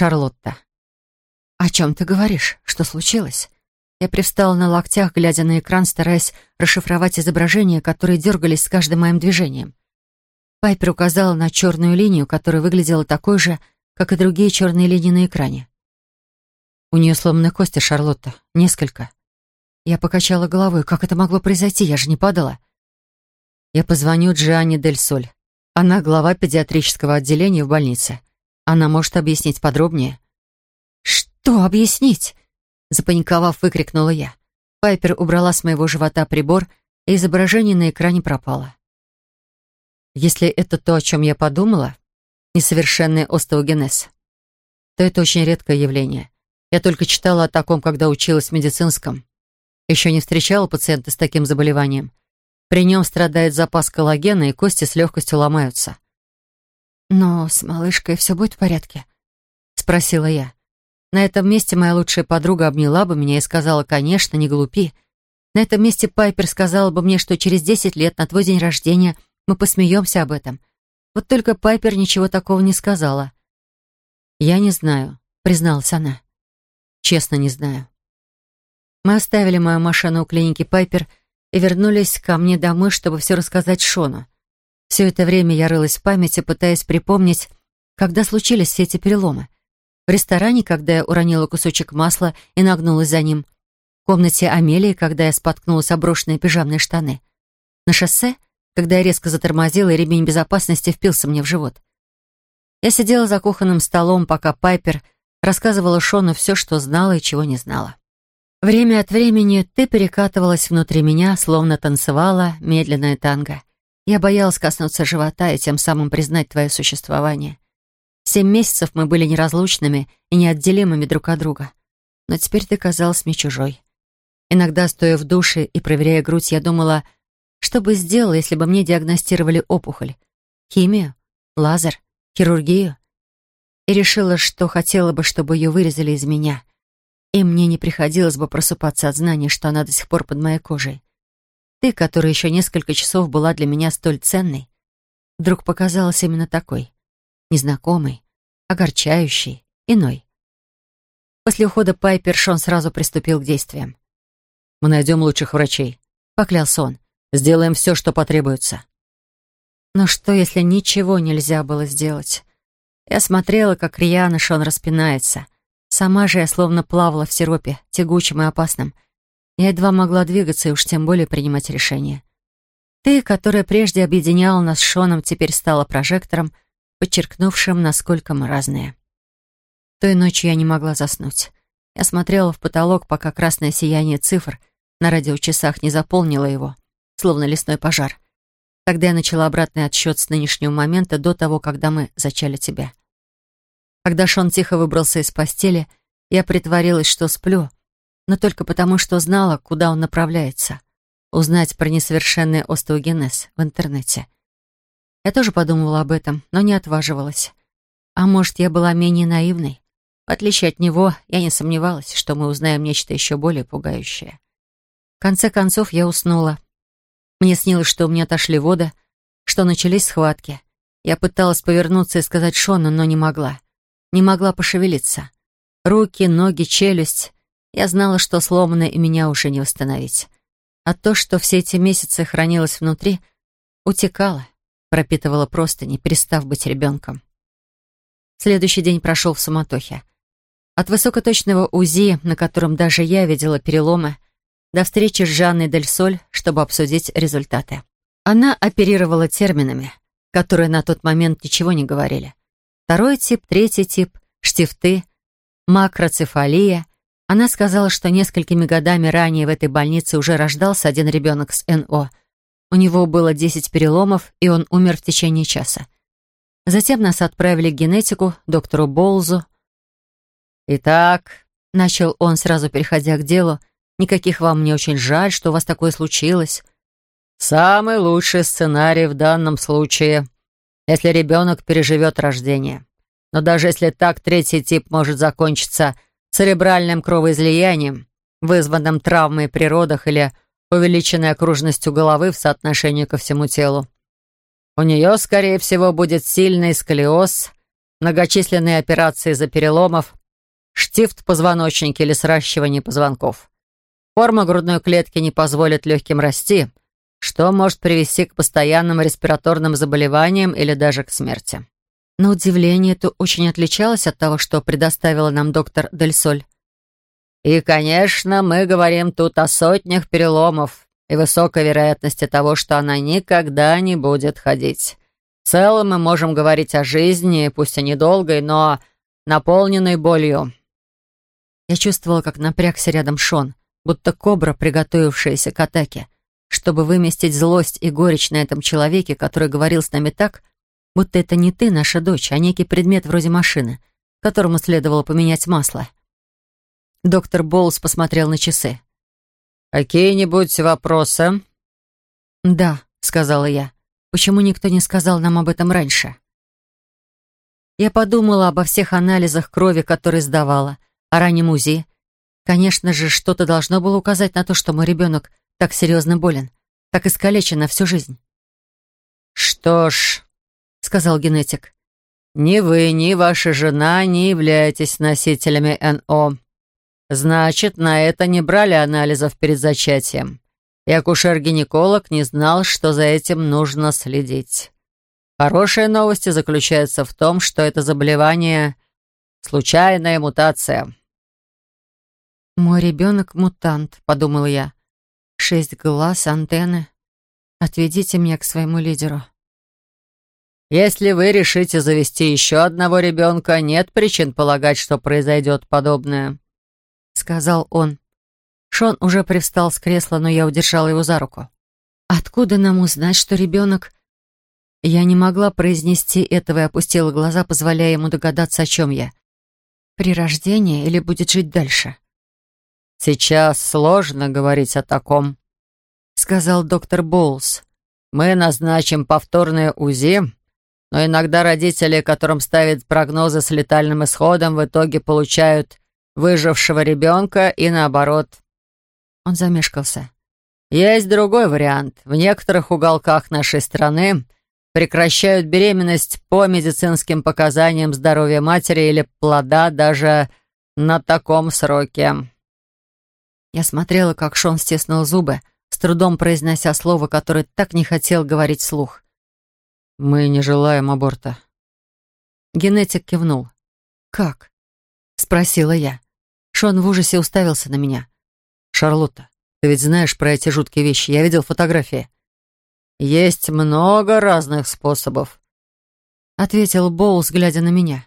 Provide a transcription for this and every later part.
Шарлотта. «О чем ты говоришь? Что случилось?» Я привстала на локтях, глядя на экран, стараясь расшифровать изображения, которые дергались с каждым моим движением. Пайпер указала на черную линию, которая выглядела такой же, как и другие черные линии на экране. «У нее сломаны кости, Шарлотта. Несколько». Я покачала головой. «Как это могло произойти? Я же не падала». Я позвоню Джианне Дель Соль. Она глава педиатрического отделения в больнице. Она может объяснить подробнее?» «Что объяснить?» Запаниковав, выкрикнула я. Пайпер убрала с моего живота прибор, и изображение на экране пропало. «Если это то, о чем я подумала, несовершенный остеогенез, то это очень редкое явление. Я только читала о таком, когда училась в медицинском. Еще не встречала пациента с таким заболеванием. При нем страдает запас коллагена, и кости с легкостью ломаются. «Но с малышкой все будет в порядке?» — спросила я. На этом месте моя лучшая подруга обняла бы меня и сказала, «Конечно, не глупи». На этом месте Пайпер сказала бы мне, что через 10 лет на твой день рождения мы посмеемся об этом. Вот только Пайпер ничего такого не сказала. «Я не знаю», — призналась она. «Честно, не знаю». Мы оставили мою машину у клиники Пайпер и вернулись ко мне домой, чтобы все рассказать Шону. Все это время я рылась в памяти, пытаясь припомнить, когда случились все эти переломы. В ресторане, когда я уронила кусочек масла и нагнулась за ним. В комнате Амелии, когда я споткнулась о брошенные пижамные штаны. На шоссе, когда я резко затормозила, и ремень безопасности впился мне в живот. Я сидела за кухонным столом, пока Пайпер рассказывала Шону все, что знала и чего не знала. Время от времени ты перекатывалась внутри меня, словно танцевала медленная танго. Я боялась коснуться живота и тем самым признать твое существование. Семь месяцев мы были неразлучными и неотделимыми друг от друга. Но теперь ты казалась мне чужой. Иногда, стоя в душе и проверяя грудь, я думала, что бы сделала, если бы мне диагностировали опухоль? Химию? Лазер? Хирургию? И решила, что хотела бы, чтобы ее вырезали из меня. И мне не приходилось бы просыпаться от знания, что она до сих пор под моей кожей. Ты, которая еще несколько часов была для меня столь ценной, вдруг показалась именно такой. Незнакомой, огорчающей, иной. После ухода Пайпер Шон сразу приступил к действиям. «Мы найдем лучших врачей», — поклялся он. «Сделаем все, что потребуется». Но что, если ничего нельзя было сделать? Я смотрела, как Риана Шон распинается. Сама же я словно плавала в сиропе, тягучем и опасном — я едва могла двигаться и уж тем более принимать решения. Ты, которая прежде объединяла нас с Шоном, теперь стала прожектором, подчеркнувшим, насколько мы разные. Той ночью я не могла заснуть. Я смотрела в потолок, пока красное сияние цифр на радиочасах не заполнило его, словно лесной пожар. Тогда я начала обратный отсчет с нынешнего момента до того, когда мы зачали тебя. Когда Шон тихо выбрался из постели, я притворилась, что сплю, но только потому, что знала, куда он направляется. Узнать про несовершенный остеогенез в интернете. Я тоже подумывала об этом, но не отваживалась. А может, я была менее наивной? В отличие от него, я не сомневалась, что мы узнаем нечто еще более пугающее. В конце концов, я уснула. Мне снилось, что у меня отошли воды, что начались схватки. Я пыталась повернуться и сказать Шону, но не могла. Не могла пошевелиться. Руки, ноги, челюсть. Я знала, что сломанное и меня уже не восстановить. А то, что все эти месяцы хранилось внутри, утекало, пропитывало просто, не перестав быть ребенком. Следующий день прошел в суматохе. От высокоточного УЗИ, на котором даже я видела переломы, до встречи с Жанной Дель Соль, чтобы обсудить результаты. Она оперировала терминами, которые на тот момент ничего не говорили. Второй тип, третий тип, штифты, макроцефалия, она сказала, что несколькими годами ранее в этой больнице уже рождался один ребенок с НО. У него было 10 переломов, и он умер в течение часа. Затем нас отправили к генетику, доктору Болзу. «Итак», — начал он, сразу переходя к делу, «никаких вам не очень жаль, что у вас такое случилось». «Самый лучший сценарий в данном случае, если ребенок переживет рождение. Но даже если так, третий тип может закончиться – церебральным кровоизлиянием, вызванным травмой при родах или увеличенной окружностью головы в соотношении ко всему телу. У нее, скорее всего, будет сильный сколиоз, многочисленные операции за переломов, штифт позвоночника или сращивание позвонков. Форма грудной клетки не позволит легким расти, что может привести к постоянным респираторным заболеваниям или даже к смерти. На удивление, это очень отличалось от того, что предоставила нам доктор Дель Соль. «И, конечно, мы говорим тут о сотнях переломов и высокой вероятности того, что она никогда не будет ходить. В целом мы можем говорить о жизни, пусть и недолгой, но наполненной болью». Я чувствовала, как напрягся рядом Шон, будто кобра, приготовившаяся к атаке, чтобы выместить злость и горечь на этом человеке, который говорил с нами так, будто это не ты, наша дочь, а некий предмет вроде машины, которому следовало поменять масло. Доктор Боулс посмотрел на часы. «Какие-нибудь вопросы?» «Да», — сказала я. «Почему никто не сказал нам об этом раньше?» Я подумала обо всех анализах крови, которые сдавала, о раннем УЗИ. Конечно же, что-то должно было указать на то, что мой ребенок так серьезно болен, так искалечен на всю жизнь. «Что ж», — сказал генетик. «Ни вы, ни ваша жена не являетесь носителями НО. Значит, на это не брали анализов перед зачатием. И акушер-гинеколог не знал, что за этим нужно следить. Хорошие новости заключаются в том, что это заболевание — случайная мутация». «Мой ребенок — мутант», — подумал я. «Шесть глаз, антенны. Отведите меня к своему лидеру». Если вы решите завести еще одного ребенка, нет причин полагать, что произойдет подобное», — сказал он. Шон уже привстал с кресла, но я удержала его за руку. «Откуда нам узнать, что ребенок...» Я не могла произнести этого и опустила глаза, позволяя ему догадаться, о чем я. «При рождении или будет жить дальше?» «Сейчас сложно говорить о таком», — сказал доктор Боулс. «Мы назначим повторное УЗИ но иногда родители, которым ставят прогнозы с летальным исходом, в итоге получают выжившего ребенка и наоборот. Он замешкался. Есть другой вариант. В некоторых уголках нашей страны прекращают беременность по медицинским показаниям здоровья матери или плода даже на таком сроке. Я смотрела, как Шон стеснул зубы, с трудом произнося слово, которое так не хотел говорить слух. Мы не желаем аборта. Генетик кивнул. Как? Спросила я. Шон в ужасе уставился на меня. Шарлотта, ты ведь знаешь про эти жуткие вещи. Я видел фотографии. Есть много разных способов, ответил Боулс, глядя на меня.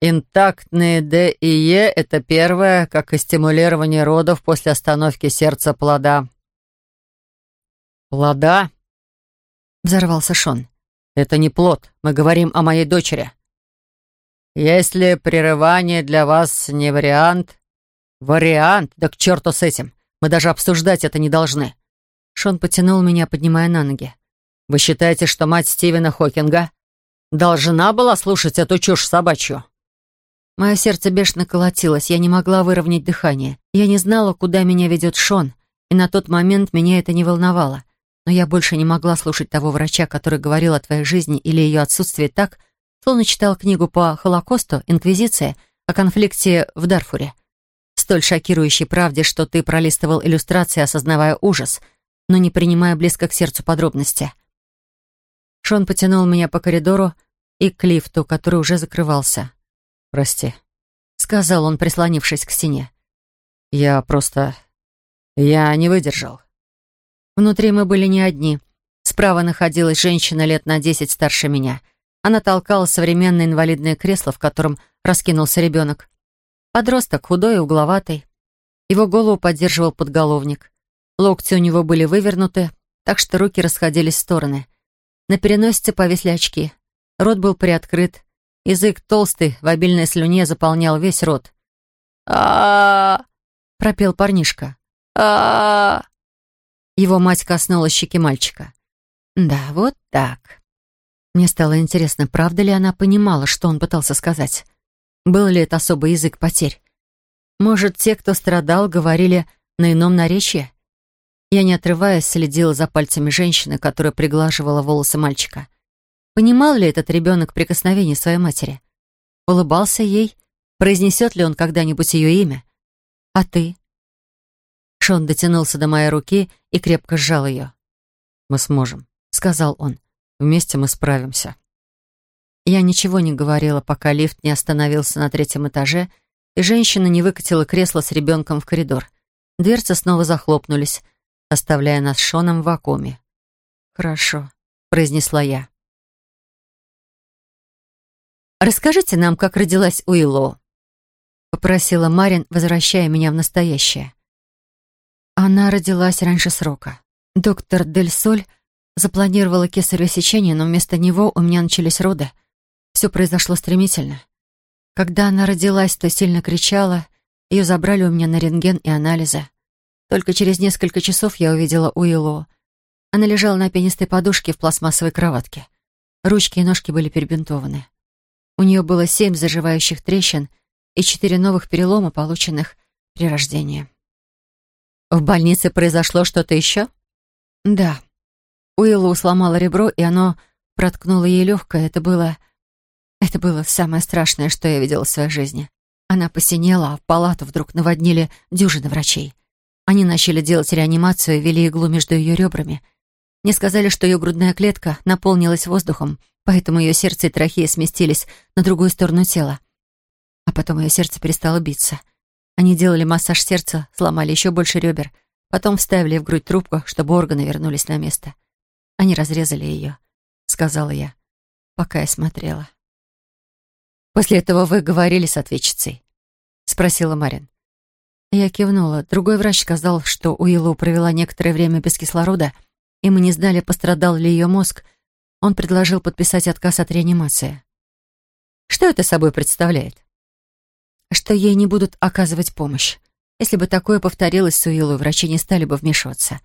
Интактные Д и Е – это первое, как и стимулирование родов после остановки сердца плода. Плода? взорвался Шон. «Это не плод. Мы говорим о моей дочери». «Если прерывание для вас не вариант...» «Вариант? Да к черту с этим! Мы даже обсуждать это не должны!» Шон потянул меня, поднимая на ноги. «Вы считаете, что мать Стивена Хокинга должна была слушать эту чушь собачью?» Мое сердце бешено колотилось, я не могла выровнять дыхание. Я не знала, куда меня ведет Шон, и на тот момент меня это не волновало но я больше не могла слушать того врача, который говорил о твоей жизни или ее отсутствии так, словно читал книгу по Холокосту, Инквизиция, о конфликте в Дарфуре. Столь шокирующей правде, что ты пролистывал иллюстрации, осознавая ужас, но не принимая близко к сердцу подробности. Шон потянул меня по коридору и к лифту, который уже закрывался. «Прости», — сказал он, прислонившись к стене. «Я просто... я не выдержал». Внутри мы были не одни. Справа находилась женщина лет на десять старше меня. Она толкала современное инвалидное кресло, в котором раскинулся ребенок. Подросток, худой и угловатый. Его голову поддерживал подголовник. Локти у него были вывернуты, так что руки расходились в стороны. На переносице повисли очки. Рот был приоткрыт. Язык толстый, в обильной слюне заполнял весь рот. а пропел парнишка. а его мать коснулась щеки мальчика. «Да, вот так». Мне стало интересно, правда ли она понимала, что он пытался сказать. Был ли это особый язык потерь? Может, те, кто страдал, говорили на ином наречии? Я, не отрываясь, следила за пальцами женщины, которая приглаживала волосы мальчика. Понимал ли этот ребенок прикосновение своей матери? Улыбался ей? Произнесет ли он когда-нибудь ее имя? А ты? Шон дотянулся до моей руки и крепко сжал ее. «Мы сможем», — сказал он. «Вместе мы справимся». Я ничего не говорила, пока лифт не остановился на третьем этаже, и женщина не выкатила кресло с ребенком в коридор. Дверцы снова захлопнулись, оставляя нас с Шоном в вакууме. «Хорошо», — произнесла я. «Расскажите нам, как родилась Уиллоу», — попросила Марин, возвращая меня в настоящее. Она родилась раньше срока. Доктор Дель Соль запланировала кесарево сечение, но вместо него у меня начались роды. Все произошло стремительно. Когда она родилась, то сильно кричала. Ее забрали у меня на рентген и анализы. Только через несколько часов я увидела Уиллу. Она лежала на пенистой подушке в пластмассовой кроватке. Ручки и ножки были перебинтованы. У нее было семь заживающих трещин и четыре новых перелома, полученных при рождении. «В больнице произошло что-то еще?» «Да». Уиллу сломала ребро, и оно проткнуло ей легкое. Это было... Это было самое страшное, что я видела в своей жизни. Она посинела, а в палату вдруг наводнили дюжины врачей. Они начали делать реанимацию и вели иглу между ее ребрами. Мне сказали, что ее грудная клетка наполнилась воздухом, поэтому ее сердце и трахея сместились на другую сторону тела. А потом ее сердце перестало биться. Они делали массаж сердца, сломали еще больше ребер, потом вставили в грудь трубку, чтобы органы вернулись на место. Они разрезали ее, сказала я, пока я смотрела. «После этого вы говорили с ответчицей?» — спросила Марин. Я кивнула. Другой врач сказал, что Уиллу провела некоторое время без кислорода, и мы не знали, пострадал ли ее мозг. Он предложил подписать отказ от реанимации. «Что это собой представляет?» что ей не будут оказывать помощь. Если бы такое повторилось с Уиллу, врачи не стали бы вмешиваться.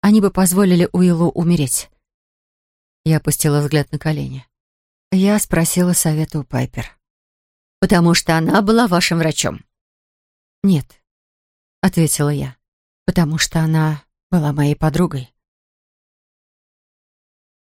Они бы позволили Уиллу умереть. Я опустила взгляд на колени. Я спросила совета у Пайпер. «Потому что она была вашим врачом?» «Нет», — ответила я, — «потому что она была моей подругой».